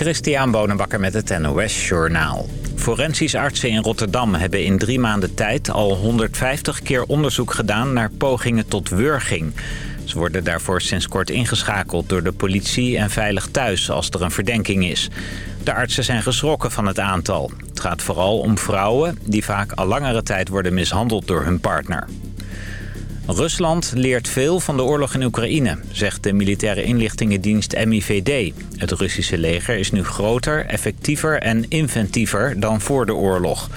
Christian Bonenbakker met het NOS Journaal. Forensisch artsen in Rotterdam hebben in drie maanden tijd al 150 keer onderzoek gedaan naar pogingen tot wurging. Ze worden daarvoor sinds kort ingeschakeld door de politie en veilig thuis als er een verdenking is. De artsen zijn geschrokken van het aantal. Het gaat vooral om vrouwen die vaak al langere tijd worden mishandeld door hun partner. Rusland leert veel van de oorlog in Oekraïne, zegt de militaire inlichtingendienst MIVD. Het Russische leger is nu groter, effectiever en inventiever dan voor de oorlog.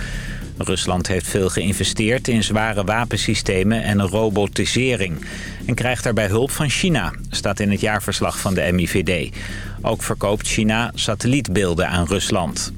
Rusland heeft veel geïnvesteerd in zware wapensystemen en robotisering. En krijgt daarbij hulp van China, staat in het jaarverslag van de MIVD. Ook verkoopt China satellietbeelden aan Rusland.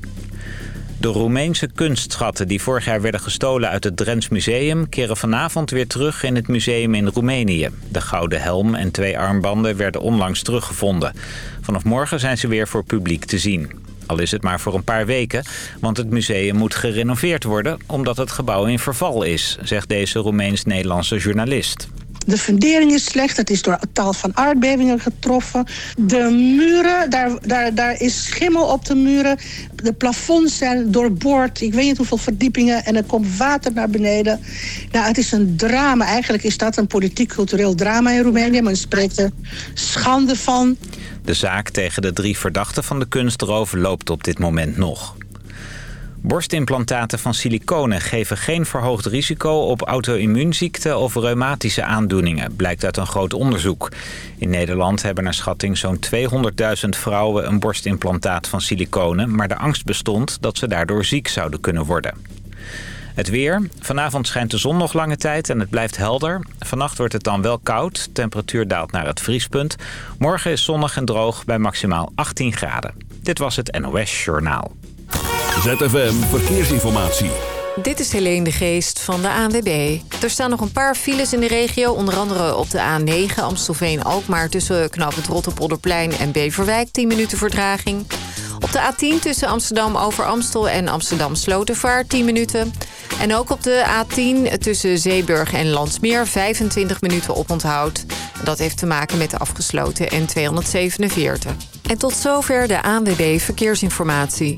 De Roemeense kunstschatten die vorig jaar werden gestolen uit het Drents Museum... keren vanavond weer terug in het museum in Roemenië. De gouden helm en twee armbanden werden onlangs teruggevonden. Vanaf morgen zijn ze weer voor publiek te zien. Al is het maar voor een paar weken, want het museum moet gerenoveerd worden... omdat het gebouw in verval is, zegt deze Roemeens-Nederlandse journalist. De fundering is slecht, het is door tal van aardbevingen getroffen. De muren, daar, daar, daar is schimmel op de muren. De plafonds zijn doorboord, ik weet niet hoeveel verdiepingen... en er komt water naar beneden. Nou, het is een drama. Eigenlijk is dat een politiek-cultureel drama in Roemenië... men spreekt er schande van. De zaak tegen de drie verdachten van de kunstroof loopt op dit moment nog. Borstimplantaten van siliconen geven geen verhoogd risico op auto-immuunziekten of reumatische aandoeningen, blijkt uit een groot onderzoek. In Nederland hebben naar schatting zo'n 200.000 vrouwen een borstimplantaat van siliconen, maar de angst bestond dat ze daardoor ziek zouden kunnen worden. Het weer. Vanavond schijnt de zon nog lange tijd en het blijft helder. Vannacht wordt het dan wel koud. Temperatuur daalt naar het vriespunt. Morgen is zonnig en droog bij maximaal 18 graden. Dit was het NOS Journaal. ZFM Verkeersinformatie. Dit is Helene de Geest van de ANWB. Er staan nog een paar files in de regio. Onder andere op de A9 Amstelveen-Alkmaar... tussen Knap het Rotterpolderplein en Beverwijk. 10 minuten vertraging. Op de A10 tussen Amsterdam over Amstel en Amsterdam Slotervaart 10 minuten. En ook op de A10 tussen Zeeburg en Landsmeer 25 minuten oponthoud. Dat heeft te maken met de afgesloten N247. En tot zover de ANWB Verkeersinformatie.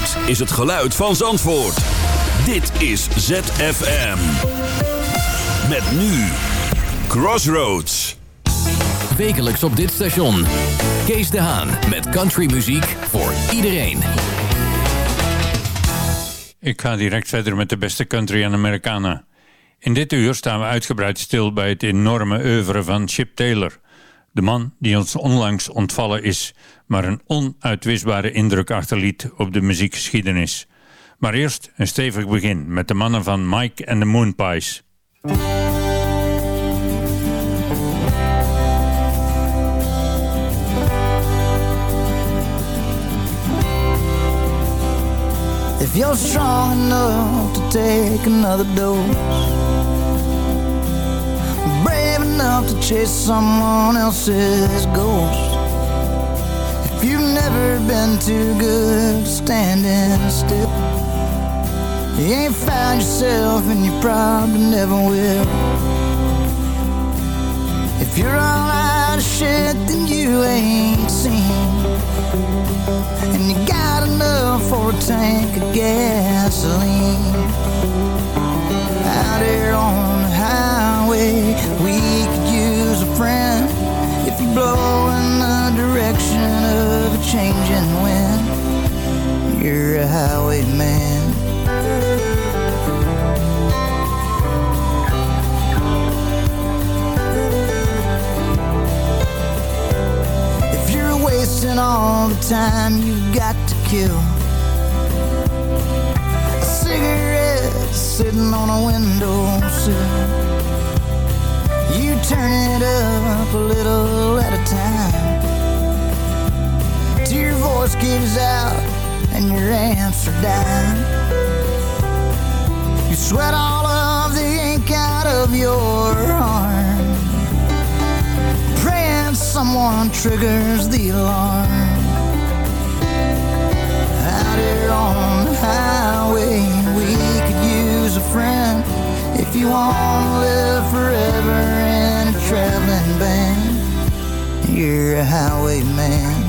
Dit is het geluid van Zandvoort. Dit is ZFM. Met nu Crossroads. Wekelijks op dit station. Kees de Haan met countrymuziek voor iedereen. Ik ga direct verder met de beste country en Americana. In dit uur staan we uitgebreid stil bij het enorme oeuvre van Chip Taylor. De man die ons onlangs ontvallen is, maar een onuitwisbare indruk achterliet op de muziekgeschiedenis. Maar eerst een stevig begin met de mannen van Mike and the Moonpies. If you're strong enough to take another dose Brave enough to chase someone else's ghost you've never been too good standing still. You ain't found yourself and you probably never will. If you're all out of shit then you ain't seen. And you got enough for a tank of gasoline. Out here on the highway We could use a friend blow in the direction of a changing wind. You're a highwayman If you're wasting all the time you've got to kill A cigarette sitting on a windowsill turn it up a little at a time Till your voice gives out and your are dying. You sweat all of the ink out of your arm. Praying someone triggers the alarm. Out here on the highway, we could use a friend. If you want to live forever band, you're a highwayman.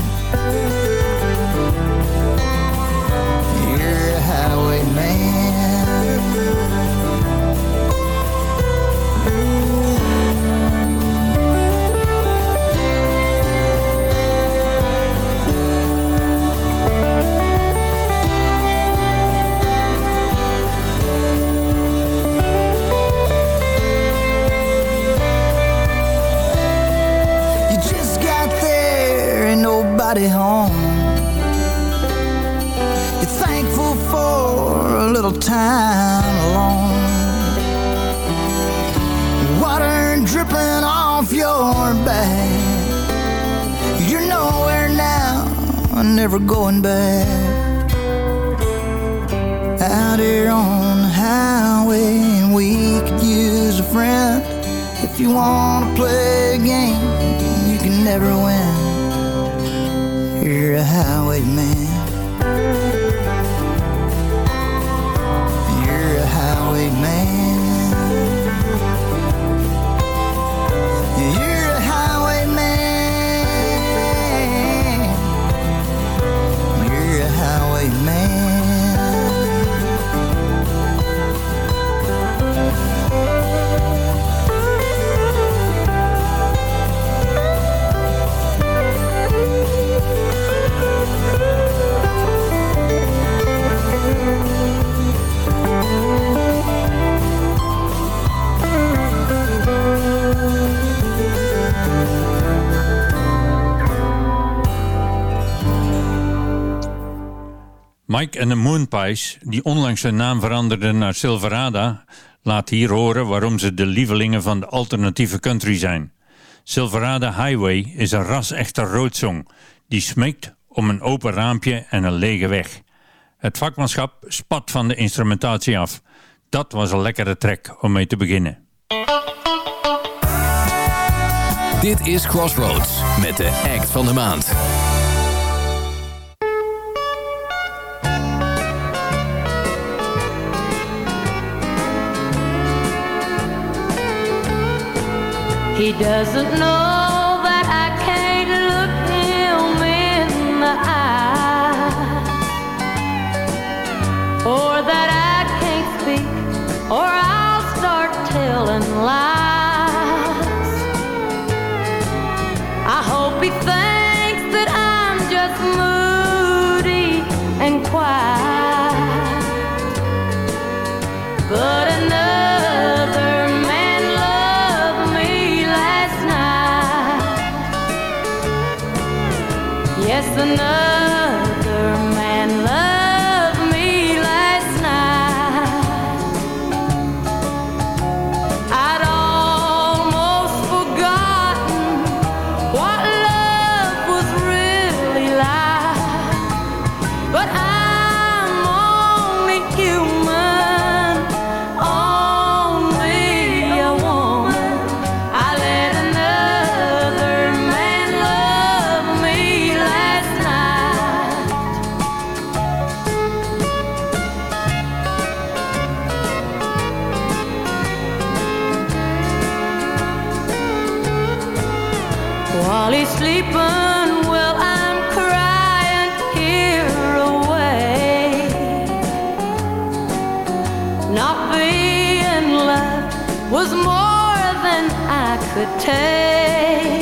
Die onlangs hun naam veranderden naar Silverada, laat hier horen waarom ze de lievelingen van de alternatieve country zijn. Silverada Highway is een ras-echte roodsong die smeekt om een open raampje en een lege weg. Het vakmanschap spat van de instrumentatie af. Dat was een lekkere track om mee te beginnen. Dit is Crossroads met de act van de maand. He doesn't know that I can't look him in the eye, or that I can't speak, or I'll start telling lies. I hope he thinks that I'm just moody and quiet, Not being loved was more than I could take.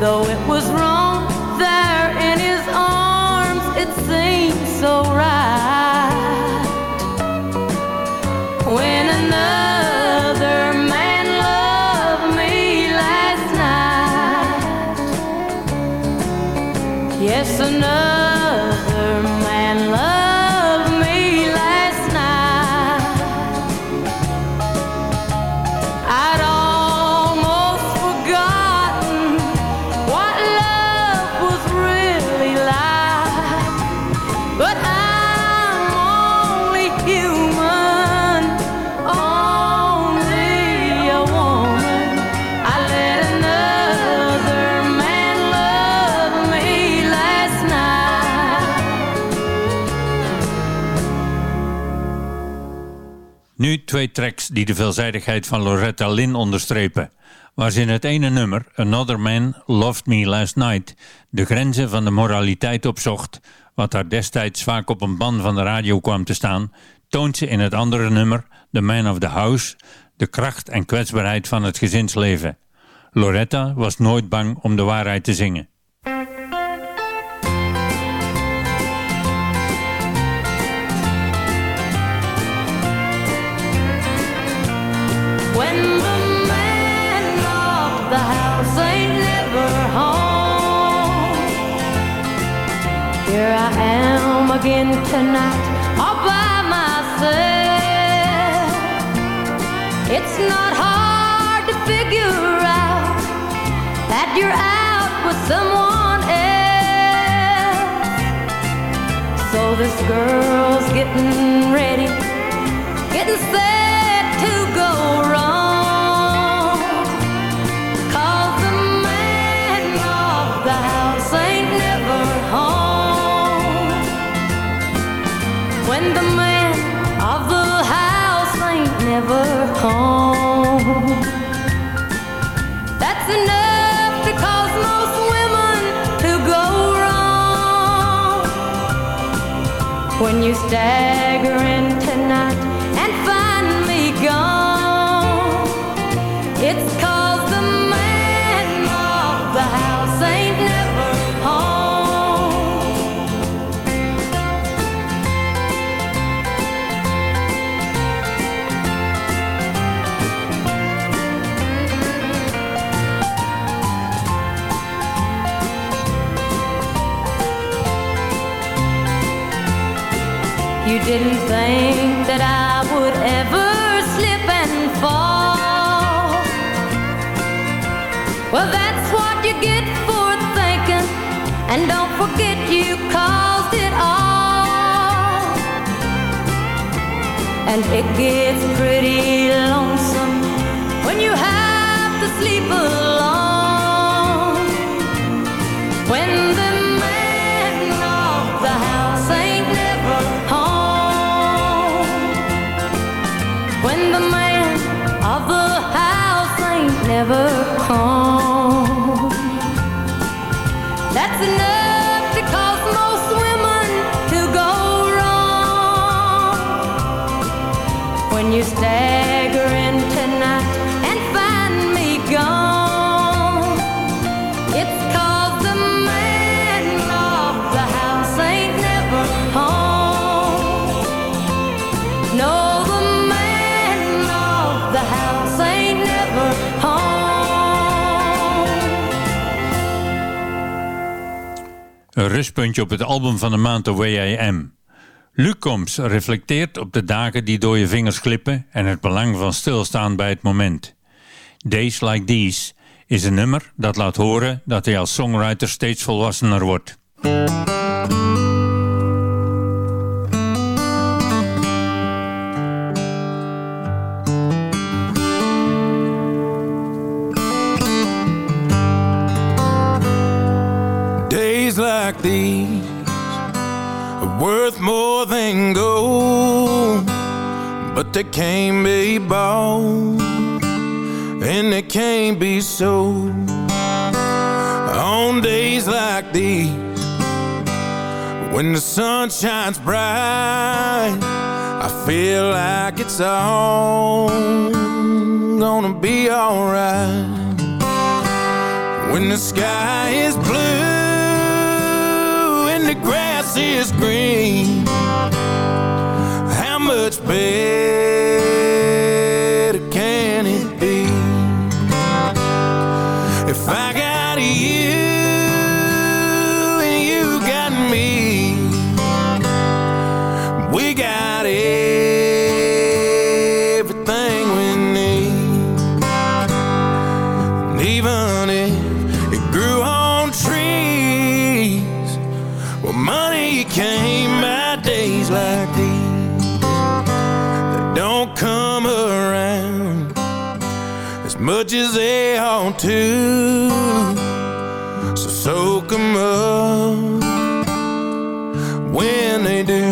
Though it was wrong there in his arms, it seemed so right. When another twee tracks die de veelzijdigheid van Loretta Lynn onderstrepen. Waar ze in het ene nummer, Another Man Loved Me Last Night, de grenzen van de moraliteit opzocht, wat haar destijds vaak op een ban van de radio kwam te staan, toont ze in het andere nummer, The Man of the House, de kracht en kwetsbaarheid van het gezinsleven. Loretta was nooit bang om de waarheid te zingen. Again tonight, all by myself. It's not hard to figure out that you're out with someone else. So this girl's getting ready, getting set to go wrong. You stagger didn't think that I would ever slip and fall. Well, that's what you get for thinking. And don't forget you caused it all. And it gets pretty lonesome when you have to sleep alone. Never. No, never. Een rustpuntje op het album van de maand The Way I Am. Luc Combs reflecteert op de dagen die door je vingers glippen en het belang van stilstaan bij het moment. Days Like These is een nummer dat laat horen dat hij als songwriter steeds volwassener wordt. Gold, but they can't be bought and they can't be sold. On days like these, when the sun shines bright, I feel like it's all gonna be alright. When the sky is blue and the grass is green, better can it be? If I got you and you got me, we got everything we need. And even if it grew on trees, well, money came torches they on to So soak 'em up when they do.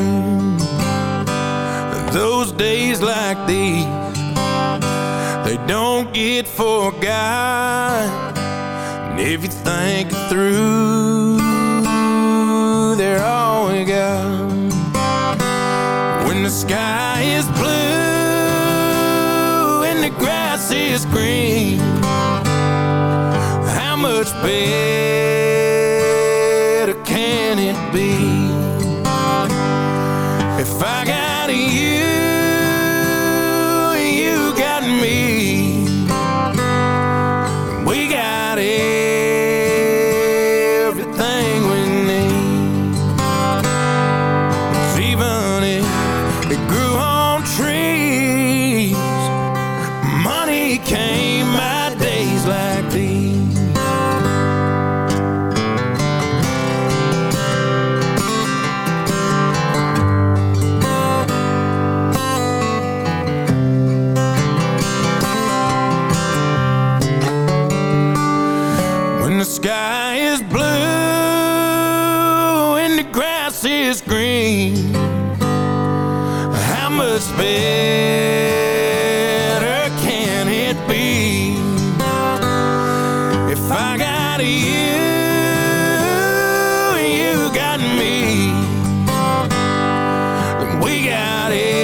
Those days like these They don't get forgotten. If you think it through bed out here.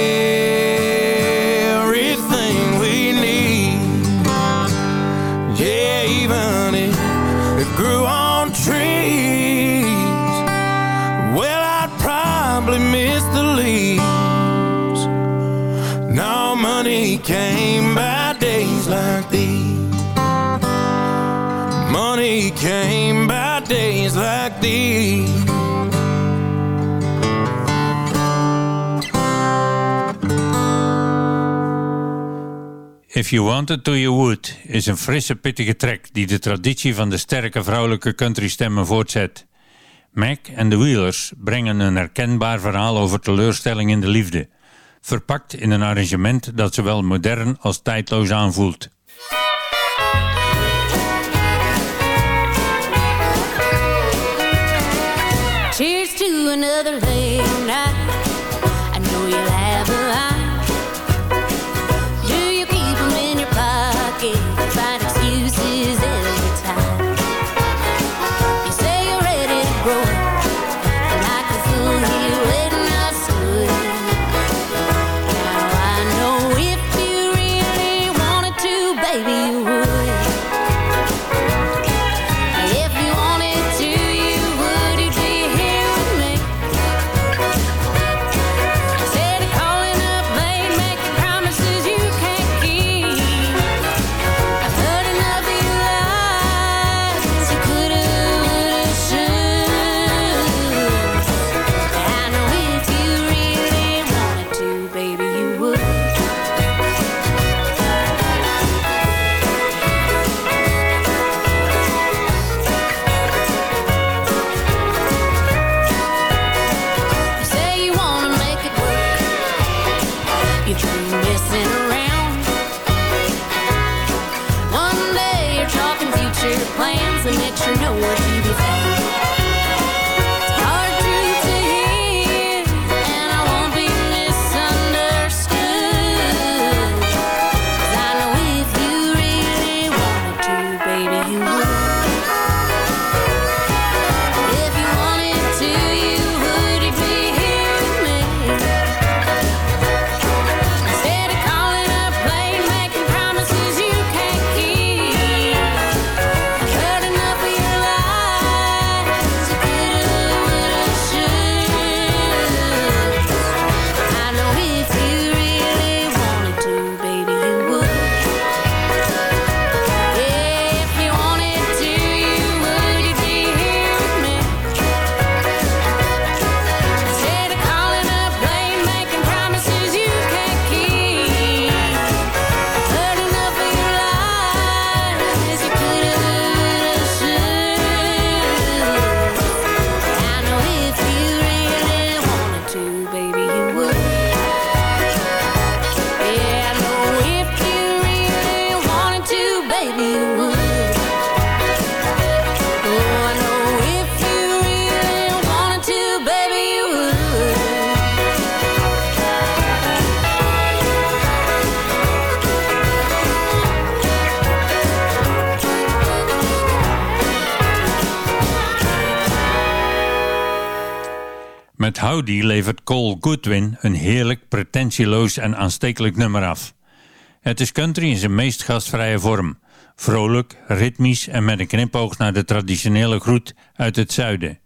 You Wanted To You Would is een frisse pittige track die de traditie van de sterke vrouwelijke countrystemmen voortzet. Mac en de Wheelers brengen een herkenbaar verhaal over teleurstelling in de liefde, verpakt in een arrangement dat zowel modern als tijdloos aanvoelt. Cheers to another late night. I know you Levert Cole Goodwin een heerlijk, pretentieloos en aanstekelijk nummer af. Het is country in zijn meest gastvrije vorm. Vrolijk, ritmisch en met een knipoog naar de traditionele groet uit het zuiden.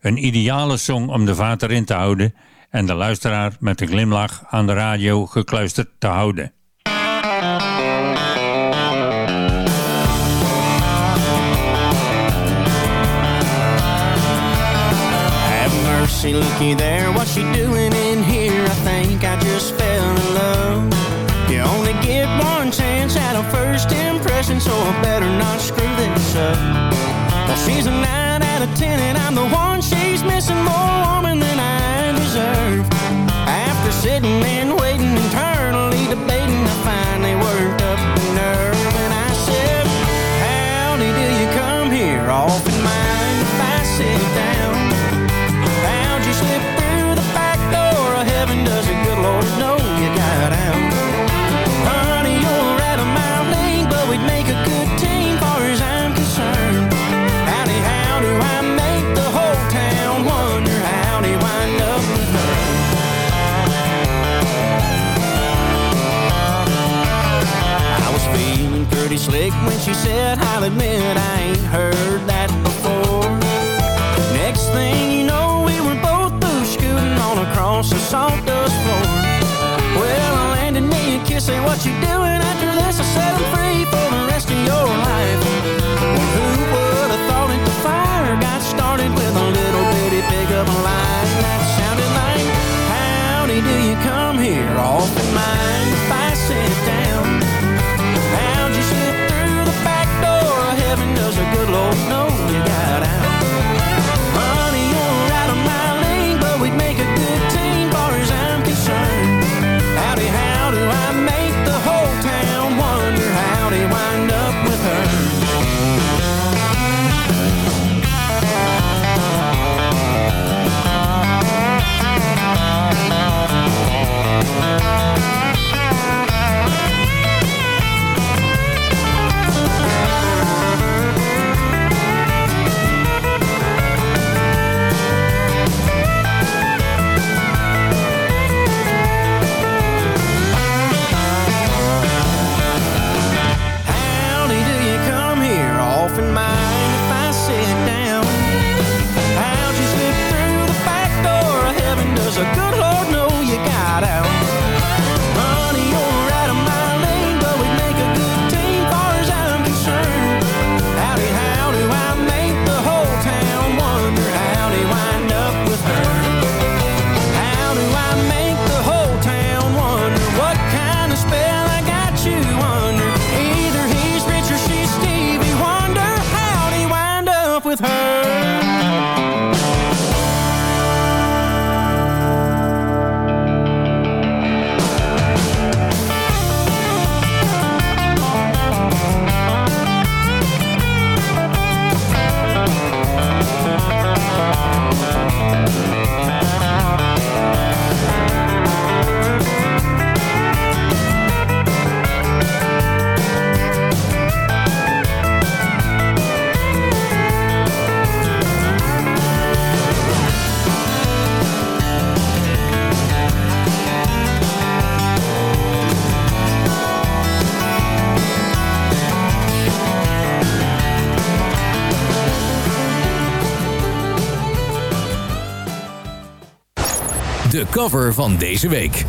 Een ideale song om de vaat erin te houden en de luisteraar met een glimlach aan de radio gekluisterd te houden. Mercy, looky there, what's she doing in here? I think I just fell in love. You only get one chance at a first impression, so I better not screw this up. Well, she's a 9 out of 10, and I'm the one she's missing, more when she said, I'll admit I ain't heard that before. Next thing you know, we were both boo scooting on across the sawdust floor. Well, I landed me a kiss, say, what you doing after this? I set 'em free for the rest of your life. Well, who would have thought it? The fire got started with a little bitty pickup line cover van deze week.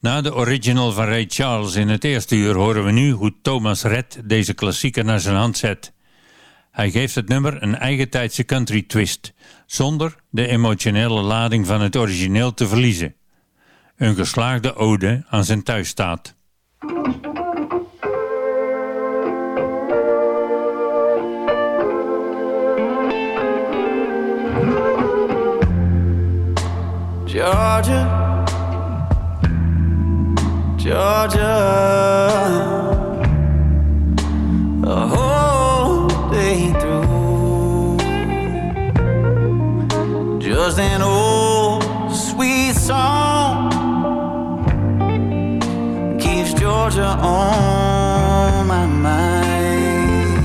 Na de original van Ray Charles in het eerste uur horen we nu hoe Thomas Red deze klassieker naar zijn hand zet. Hij geeft het nummer een eigen tijdse country twist, zonder de emotionele lading van het origineel te verliezen. Een geslaagde ode aan zijn thuisstaat. Georgia, Georgia, a whole day through. Just an old sweet song keeps Georgia on my mind,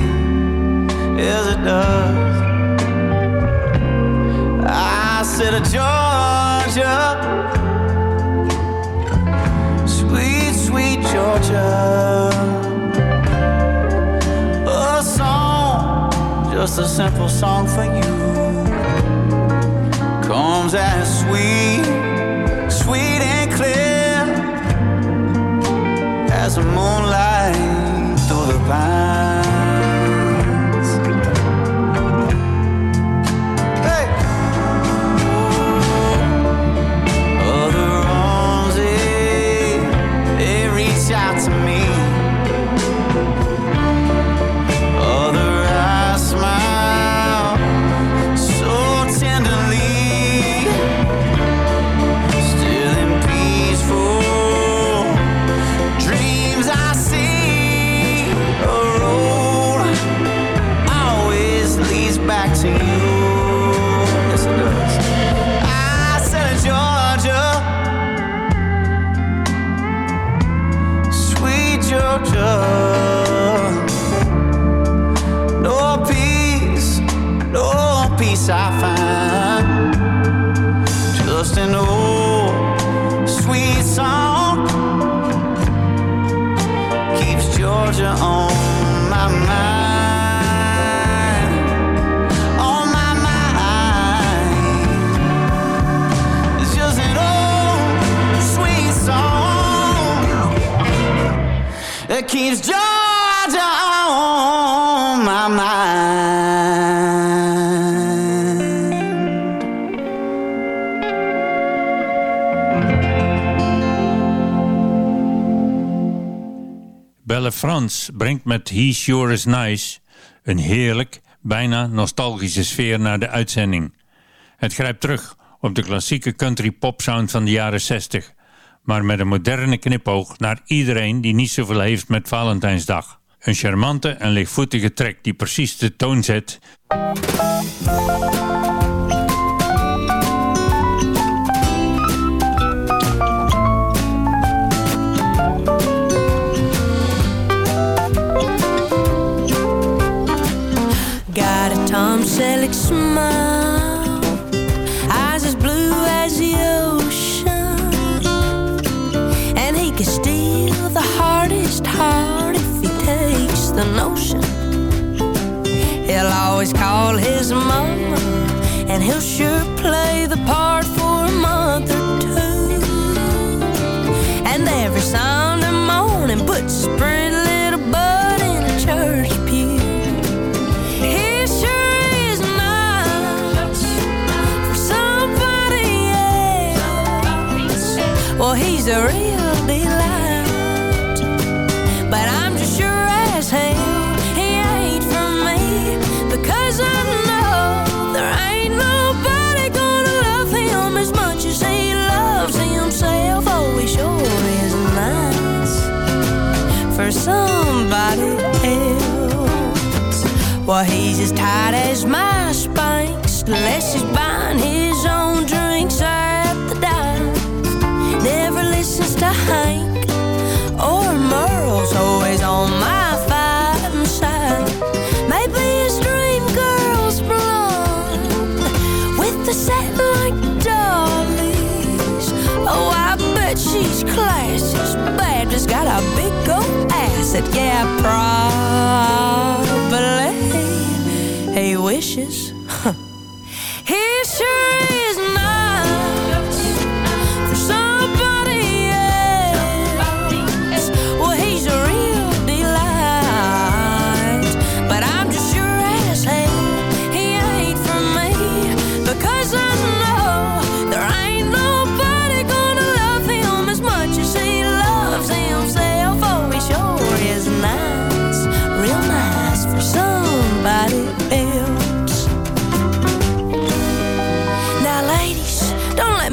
as it does. A song, just a simple song for you. Comes as sweet, sweet and clear as the moonlight Brengt met He Sure Is Nice een heerlijk, bijna nostalgische sfeer naar de uitzending. Het grijpt terug op de klassieke country pop sound van de jaren 60, maar met een moderne knipoog naar iedereen die niet zoveel heeft met Valentijnsdag. Een charmante en lichtvoetige track die precies de toon zet eyes as blue as the ocean, and he can steal the hardest heart if he takes the notion. He'll always call his mama, and he'll sure play the part for a month or two. And every Sunday morning, puts a Well, he's a real delight, but I'm just sure as hell he ain't for me because I know there ain't nobody gonna love him as much as he loves himself. Oh, he sure is nice for somebody else. Well, he's as tight as my spanks, unless he's she's classy. Bad, just got a big old. That yeah, probably he wishes.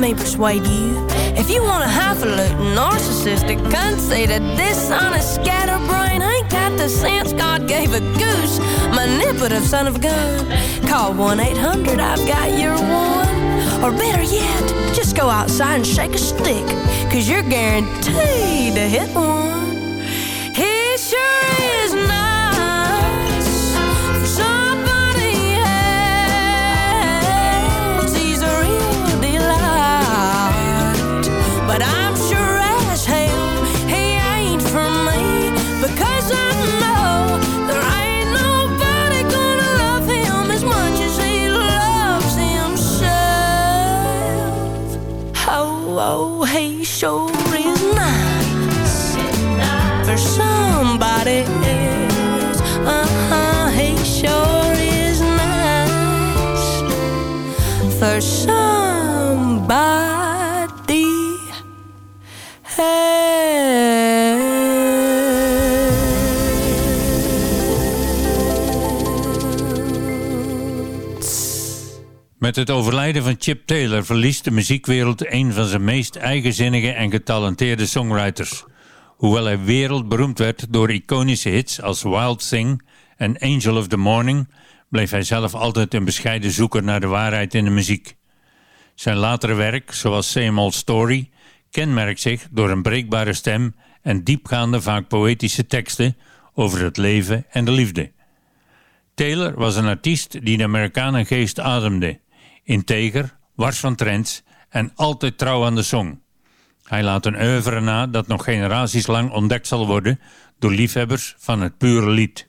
Me persuade you. If you want a highfalutin, narcissistic, conceited, dishonest, scatterbrain, ain't got the sense God gave a goose, manipulative son of a gun, call 1 800 I've got your one. Or better yet, just go outside and shake a stick, cause you're guaranteed to hit one. Uh-huh. he sure is nice for somebody else. Uh huh, he sure is nice for somebody Met het overlijden van Chip Taylor verliest de muziekwereld een van zijn meest eigenzinnige en getalenteerde songwriters. Hoewel hij wereldberoemd werd door iconische hits als Wild Thing en Angel of the Morning, bleef hij zelf altijd een bescheiden zoeker naar de waarheid in de muziek. Zijn latere werk, zoals Same Story, kenmerkt zich door een breekbare stem en diepgaande, vaak poëtische teksten over het leven en de liefde. Taylor was een artiest die de Amerikanen geest ademde, integer, wars van trends en altijd trouw aan de song. Hij laat een oeuvre na dat nog generaties lang ontdekt zal worden door liefhebbers van het pure lied.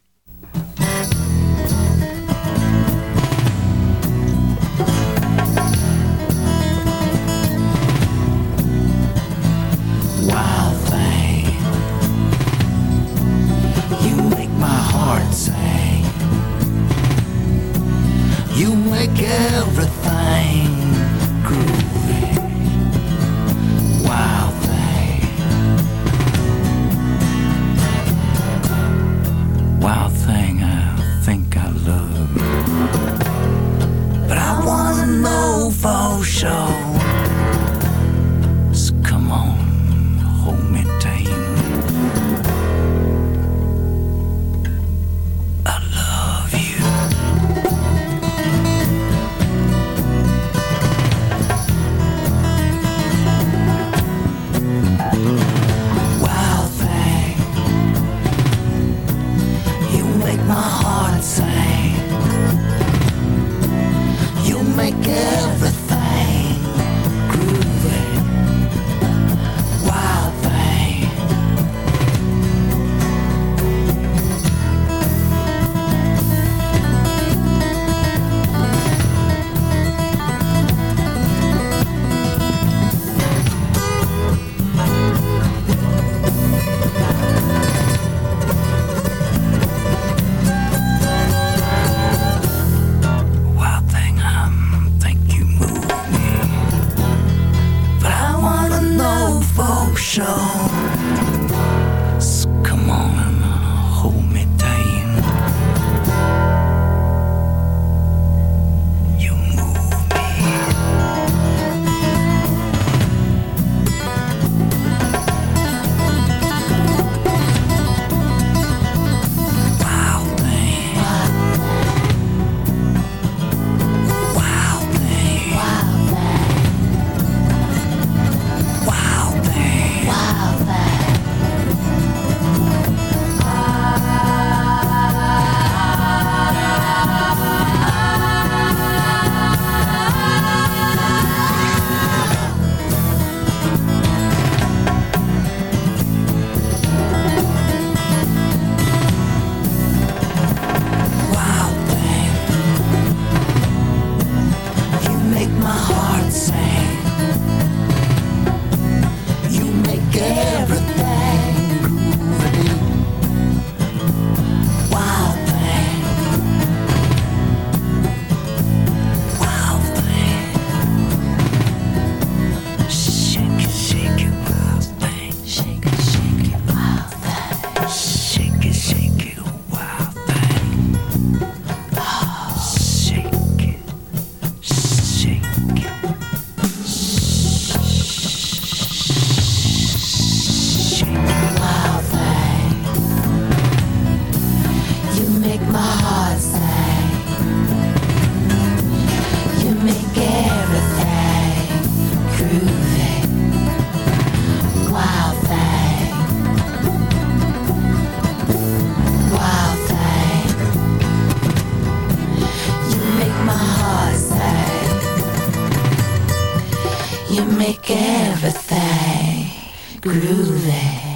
Groovy.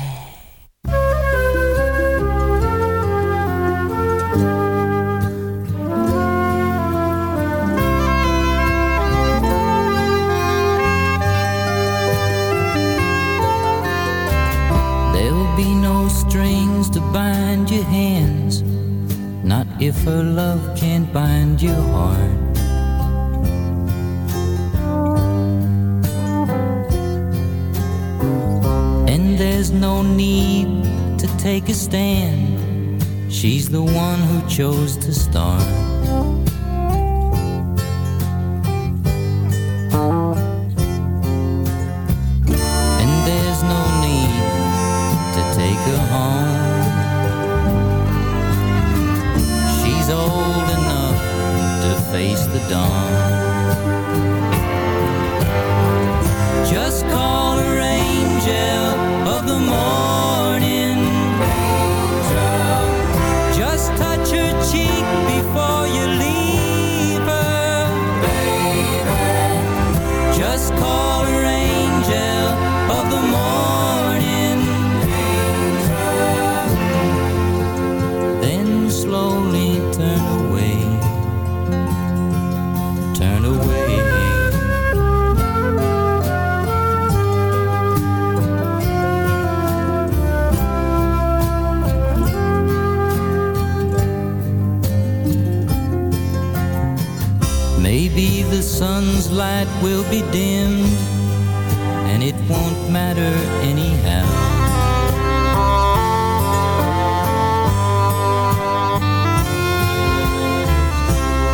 Chose to start.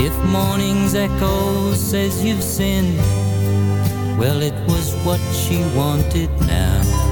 If morning's echo says you've sinned, well, it was what she wanted now.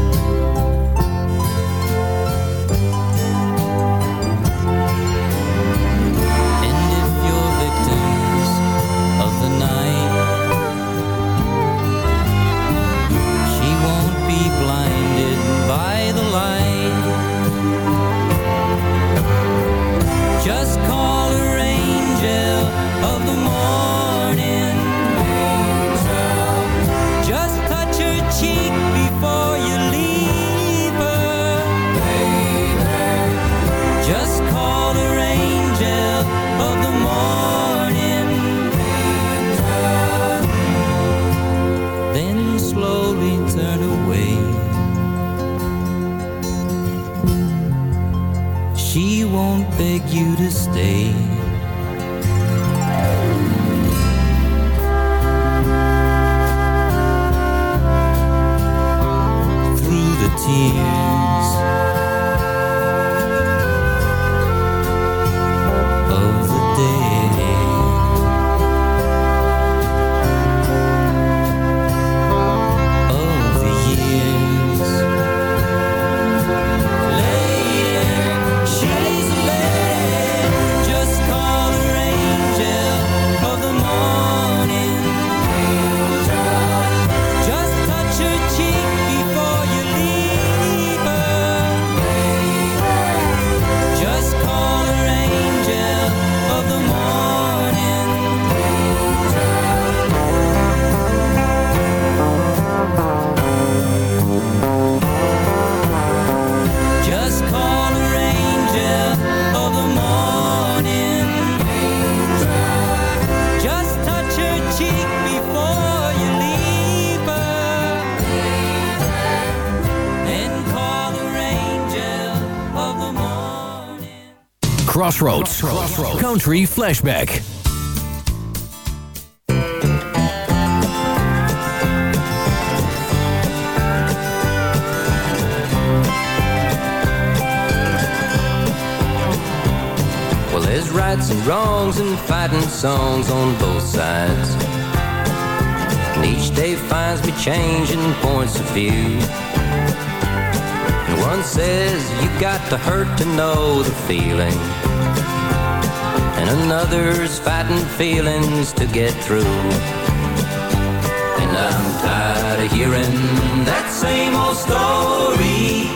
Crossroads. Country Flashback. Well, there's rights and wrongs and fighting songs on both sides. And each day finds me changing points of view. And one says you got to hurt to know the feeling. And another's fighting feelings to get through. And I'm tired of hearing that same old story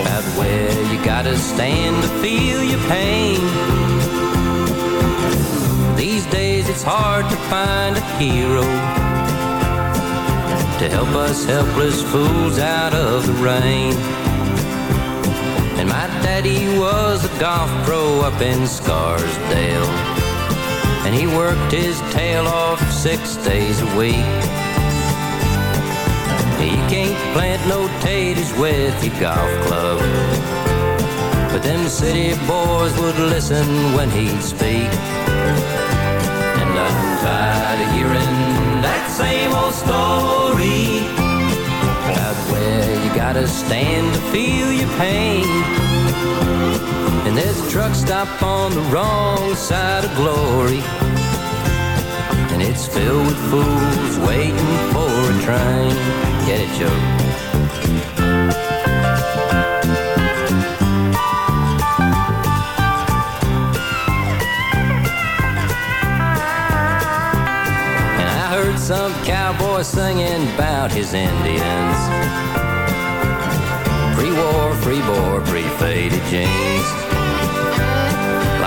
about where you gotta stand to feel your pain. These days it's hard to find a hero to help us helpless fools out of the rain. Daddy was a golf pro up in Scarsdale. And he worked his tail off six days a week. He can't plant no taters with your golf club. But them city boys would listen when he'd speak. And I'm tired of hearing that same old story about where you gotta stand to feel your pain. And there's a truck stop on the wrong side of glory. And it's filled with fools waiting for a train. Get it, Joe? And I heard some cowboy singing about his Indians. Pre-war, free-bore, pre-faded jeans.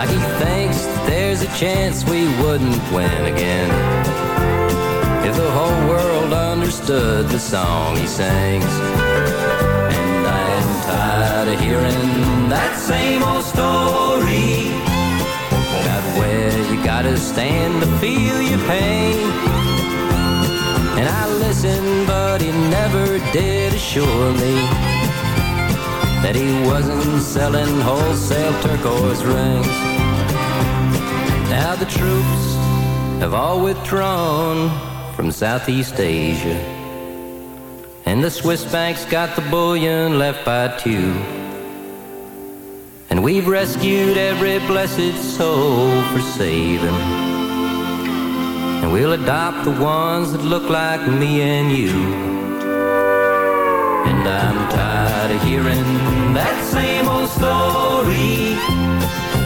He thinks there's a chance we wouldn't win again. If the whole world understood the song he sings. And I am tired of hearing that same old story. About where you gotta stand to feel your pain. And I listened, but he never did assure me that he wasn't selling wholesale turquoise rings. Now the troops have all withdrawn from Southeast Asia. And the Swiss banks got the bullion left by two. And we've rescued every blessed soul for saving. And we'll adopt the ones that look like me and you. And I'm tired of hearing that same old story.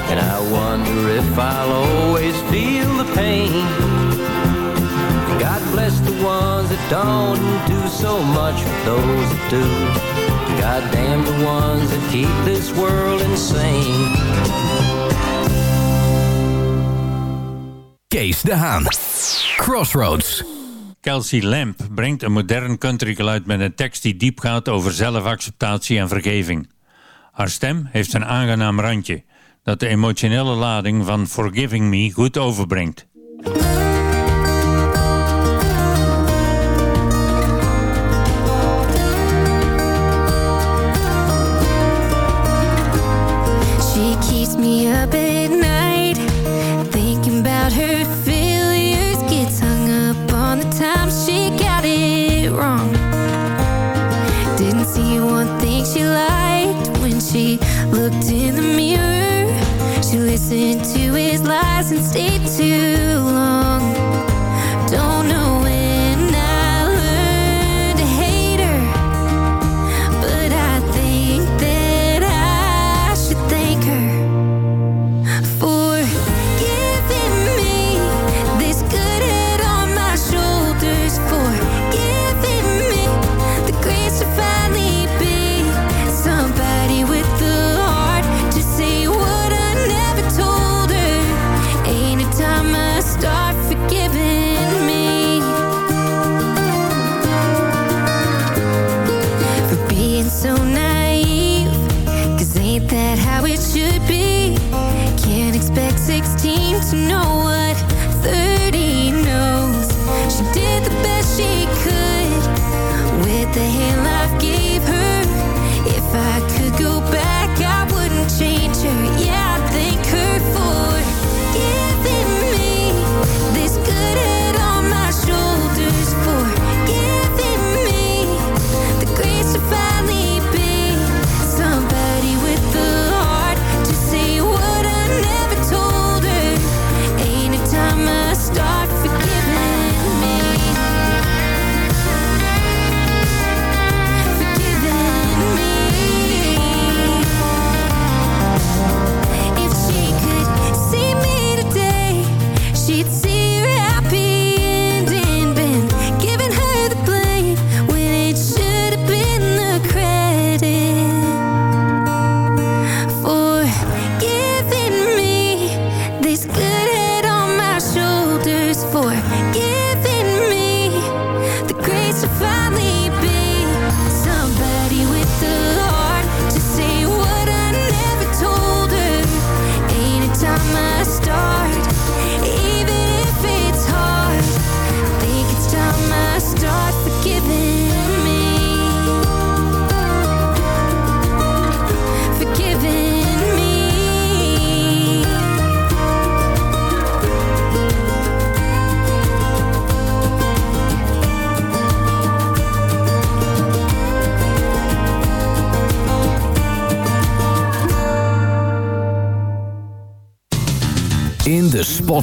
And I wonder if I'll always feel the pain. God bless the ones that don't do so much for those that do. God damn the ones that keep this world insane. Kees de Haan. Crossroads. Kelsey Lamp brengt een modern countrygeluid met een tekst die diep gaat over zelfacceptatie en vergeving. Haar stem heeft een aangenaam randje dat de emotionele lading van Forgiving Me goed overbrengt. 16 to know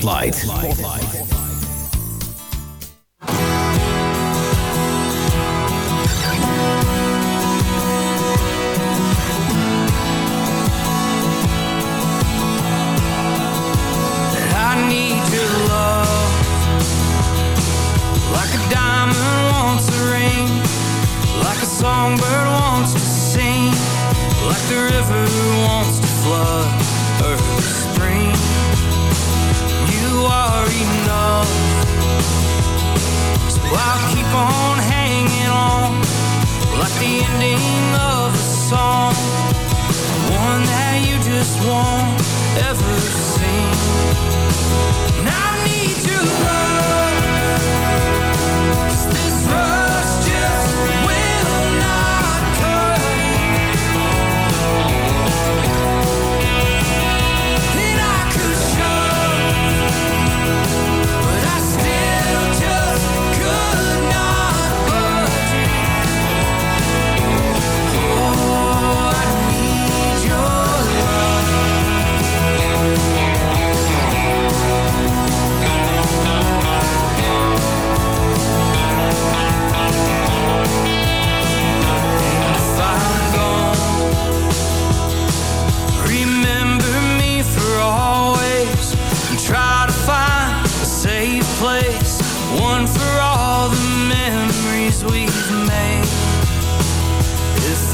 de Spotlight. Ever sing. And I need your love.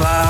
If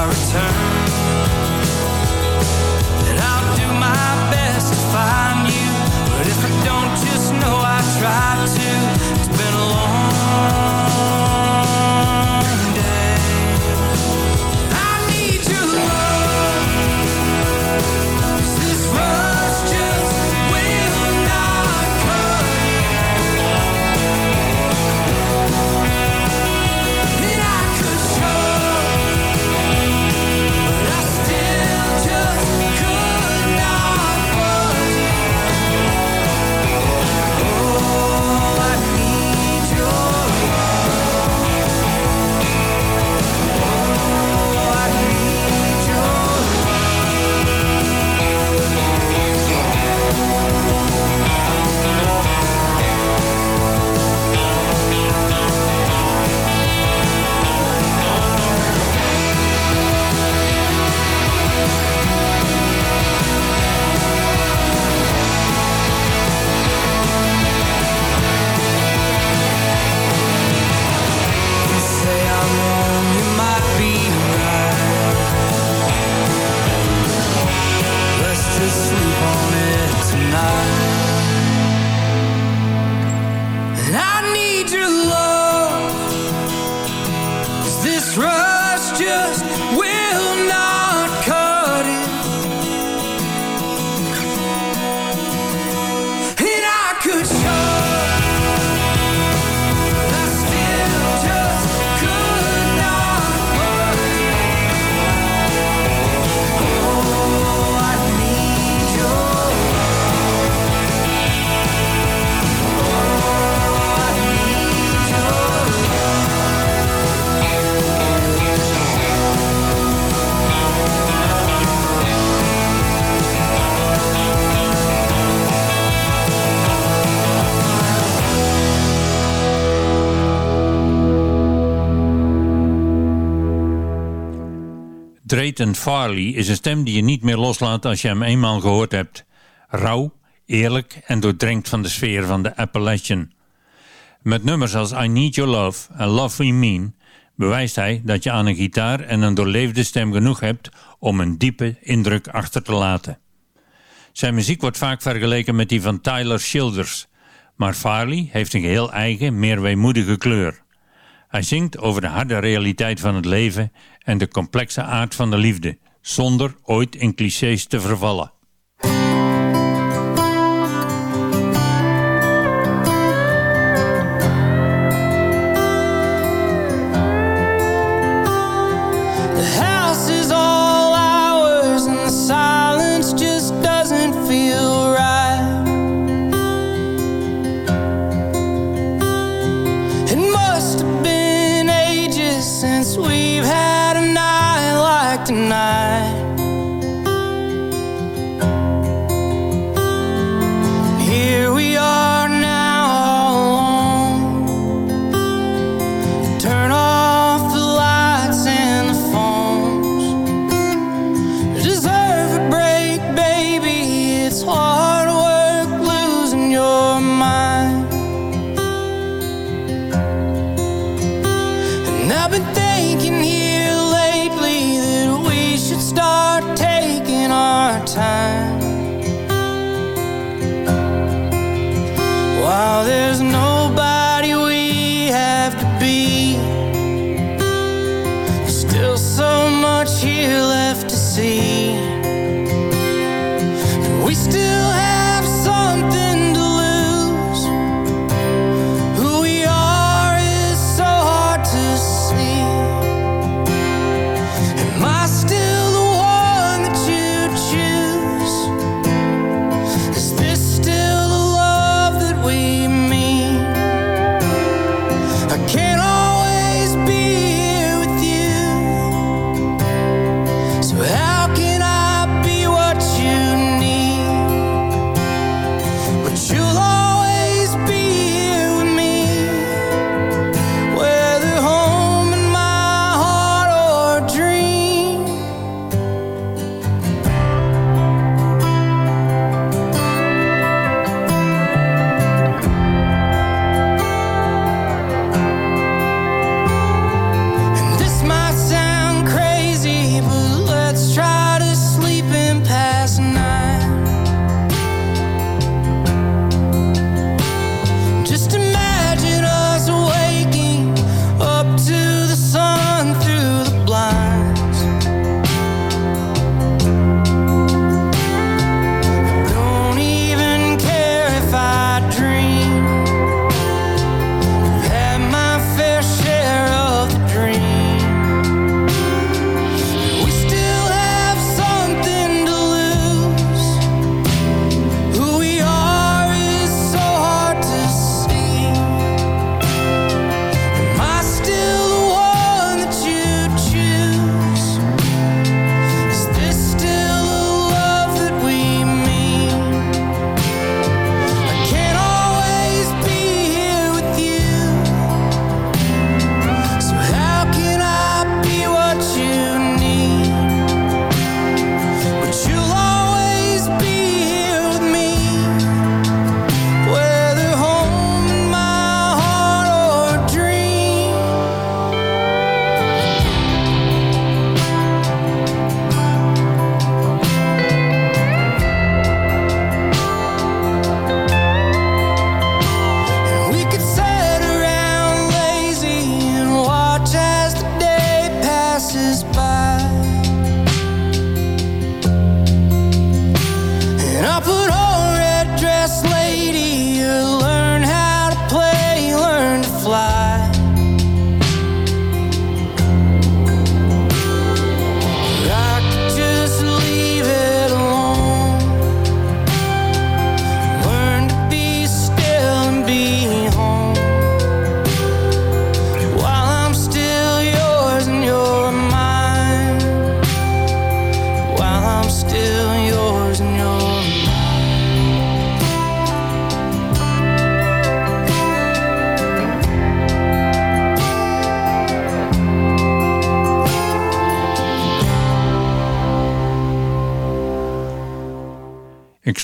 Farley is een stem die je niet meer loslaat als je hem eenmaal gehoord hebt. Rauw, eerlijk en doordrenkt van de sfeer van de Appalachian. Met nummers als I Need Your Love en Love We Mean bewijst hij dat je aan een gitaar en een doorleefde stem genoeg hebt om een diepe indruk achter te laten. Zijn muziek wordt vaak vergeleken met die van Tyler Childers, maar Farley heeft een geheel eigen, meer weemoedige kleur. Hij zingt over de harde realiteit van het leven en de complexe aard van de liefde, zonder ooit in clichés te vervallen.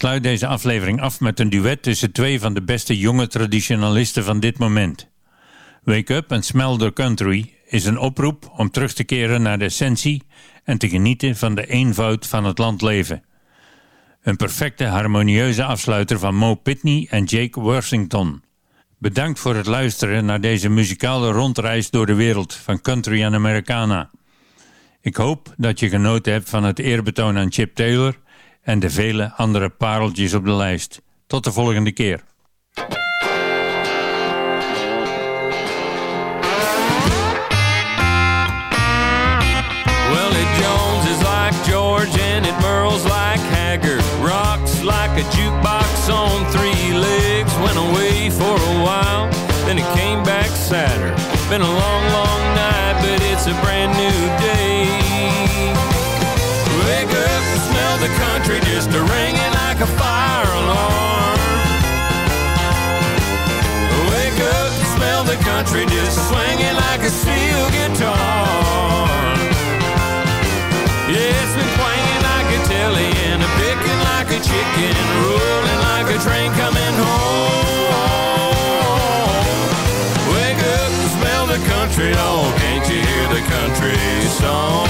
Sluit deze aflevering af met een duet tussen twee van de beste jonge traditionalisten van dit moment. Wake Up and Smell the Country is een oproep om terug te keren naar de essentie en te genieten van de eenvoud van het landleven. Een perfecte harmonieuze afsluiter van Mo Pitney en Jake Worthington. Bedankt voor het luisteren naar deze muzikale rondreis door de wereld van country en Americana. Ik hoop dat je genoten hebt van het eerbetoon aan Chip Taylor en de vele andere pareltjes op de lijst. Tot de volgende keer. Well, it Jones is like George and it Merle's like Haggard. Rocks like a jukebox on three legs. Went away for a while, then it came back sadder. Been a long, a ringing like a fire alarm. Wake up and smell the country just swinging like a steel guitar. Yeah, it's been twanging like a telly and a picking like a chicken, rolling like a train coming home. Wake up and smell the country, oh, can't you hear the country song?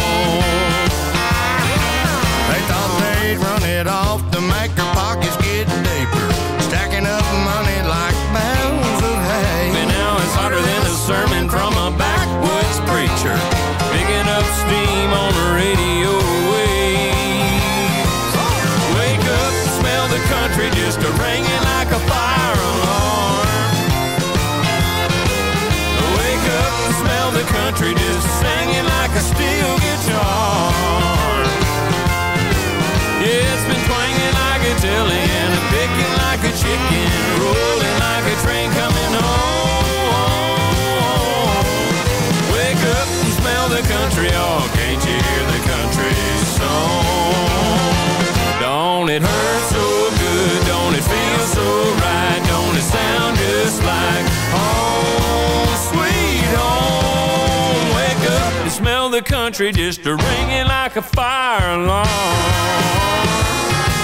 Country just a ringing like a fire alarm.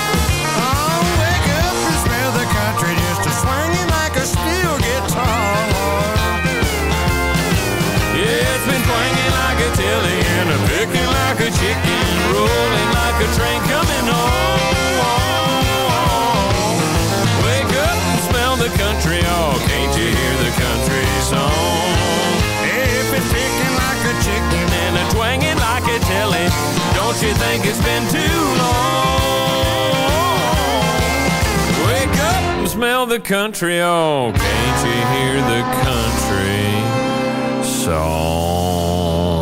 Oh, wake up and smell the country just a swinging like a steel guitar. Yeah, it's been twanging like a and a picking like a chicken, rolling like a train coming home. Wake up and smell the country, oh, can't you hear the country song? Don't you think it's been too long? Wake up and smell the country, oh, can't you hear the country song?